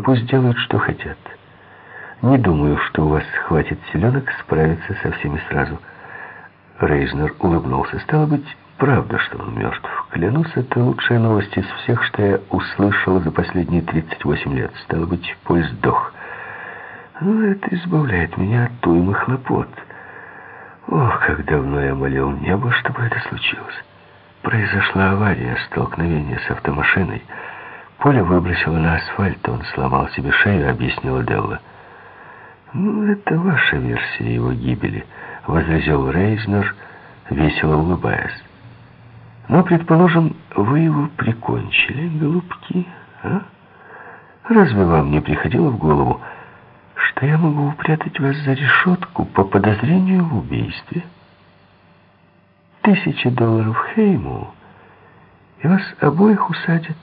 пусть делают, что хотят. Не думаю, что у вас хватит силенок справиться со всеми сразу. Рейзнер улыбнулся. Стало быть, правда, что он мертв. Клянусь, это лучшая новость из всех, что я услышал за последние 38 лет. Стало быть, Поль сдох. Ну, это избавляет меня от туемых хлопот. Ох, как давно я молил небо, чтобы это случилось. Произошла авария, столкновение с автомашиной. Поля выбросило на асфальт, он сломал себе шею, объяснила Делла. «Ну, это ваша версия его гибели», — возразил Рейзнер, весело улыбаясь. «Но, предположим, вы его прикончили, голубки, а? Разве вам не приходило в голову, что я могу упрятать вас за решетку по подозрению в убийстве?» Тысяча долларов Хейму, и вас обоих усадят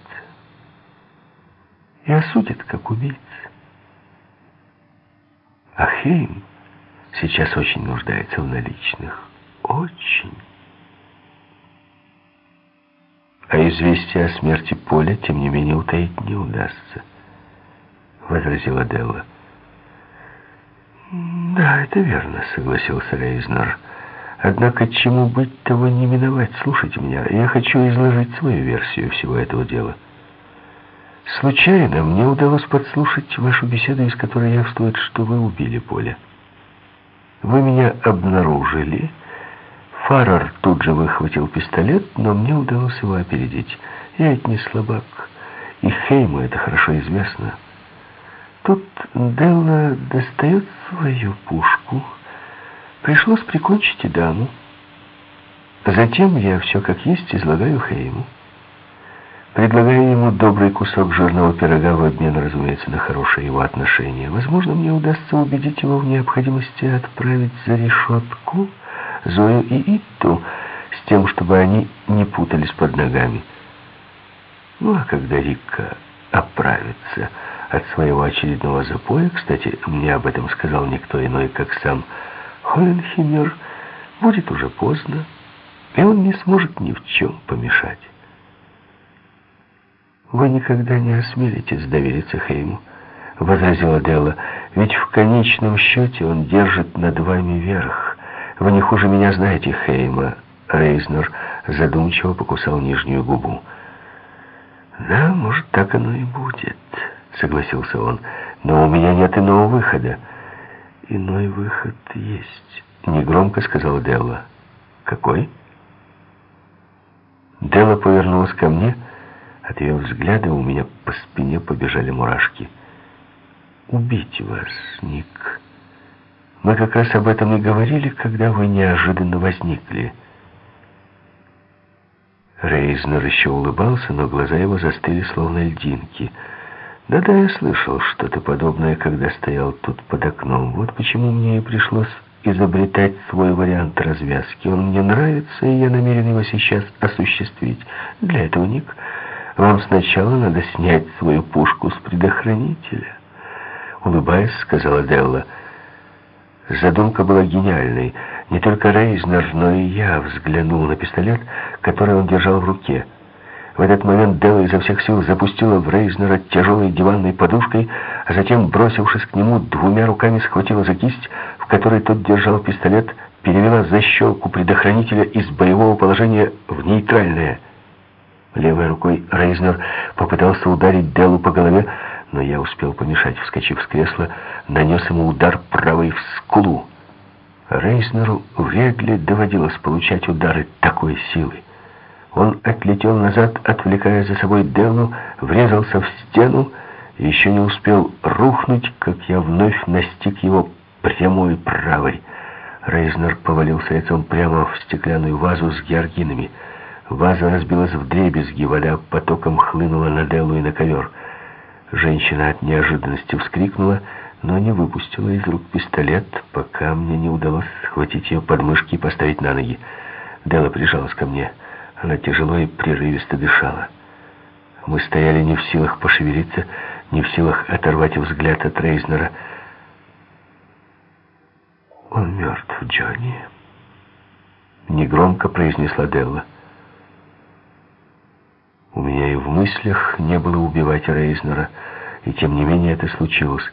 и осудят как убийц. А Хейм сейчас очень нуждается в наличных. Очень. А известие о смерти Поля, тем не менее, утаить не удастся, возразила Делла. «Да, это верно», — согласился Рейзнер. Однако чему быть, того не миновать. Слушайте меня, я хочу изложить свою версию всего этого дела. Случайно мне удалось подслушать вашу беседу, из которой явствует, что вы убили Поля. Вы меня обнаружили. Фаррер тут же выхватил пистолет, но мне удалось его опередить. Я ведь не слабак, и Хейму это хорошо известно. Тут Делла достает свою пушку Пришлось прикончить и даму. Затем я все как есть излагаю Хейму. Предлагаю ему добрый кусок жирного пирога в обмен, разумеется, на хорошее его отношение. Возможно, мне удастся убедить его в необходимости отправить за решетку Зою и Итту с тем, чтобы они не путались под ногами. Ну, а когда Рикка оправится от своего очередного запоя, кстати, мне об этом сказал никто иной, как сам Холенхимер, будет уже поздно, и он не сможет ни в чем помешать. «Вы никогда не осмелитесь довериться Хейму», — возразила Делла, «ведь в конечном счете он держит над вами верх. Вы не хуже меня знаете Хейма». Рейзнер задумчиво покусал нижнюю губу. «Да, может, так оно и будет», — согласился он, «но у меня нет иного выхода». «Иной выход есть», — негромко сказала Делла. «Какой?» Делла повернулась ко мне. От ее взгляда у меня по спине побежали мурашки. «Убить вас, Ник. Мы как раз об этом и говорили, когда вы неожиданно возникли». Рейзнер еще улыбался, но глаза его застыли, словно льдинки — да-да, я слышал что-то подобное, когда стоял тут под окном. Вот почему мне и пришлось изобретать свой вариант развязки. Он мне нравится, и я намерен его сейчас осуществить. Для этого, Ник, вам сначала надо снять свою пушку с предохранителя. Улыбаясь, сказала Делла. Задумка была гениальной. Не только Рейзнер, но и я взглянул на пистолет, который он держал в руке. В этот момент Делла изо всех сил запустила в Рейзнера тяжелой диванной подушкой, а затем, бросившись к нему, двумя руками схватила за кисть, в которой тот держал пистолет, перевела защелку предохранителя из боевого положения в нейтральное. Левой рукой Рейзнер попытался ударить Деллу по голове, но я успел помешать, вскочив с кресла, нанес ему удар правой в скулу. Рейзнеру вряд ли доводилось получать удары такой силы. Он отлетел назад, отвлекая за собой Делну, врезался в стену и еще не успел рухнуть, как я вновь настиг его прямой правой. Рейзнер повалился лицом прямо в стеклянную вазу с георгинами. Ваза разбилась в дребезги, вода потоком хлынула на Деллу и на ковер. Женщина от неожиданности вскрикнула, но не выпустила из рук пистолет, пока мне не удалось схватить ее подмышки и поставить на ноги. Делла прижалась ко мне. Она тяжело и прерывисто дышала. Мы стояли не в силах пошевелиться, не в силах оторвать взгляд от Рейзнера. «Он мертв, Джонни», — негромко произнесла Делла. Меня и в мыслях не было убивать Рейзнера. И тем не менее это случилось.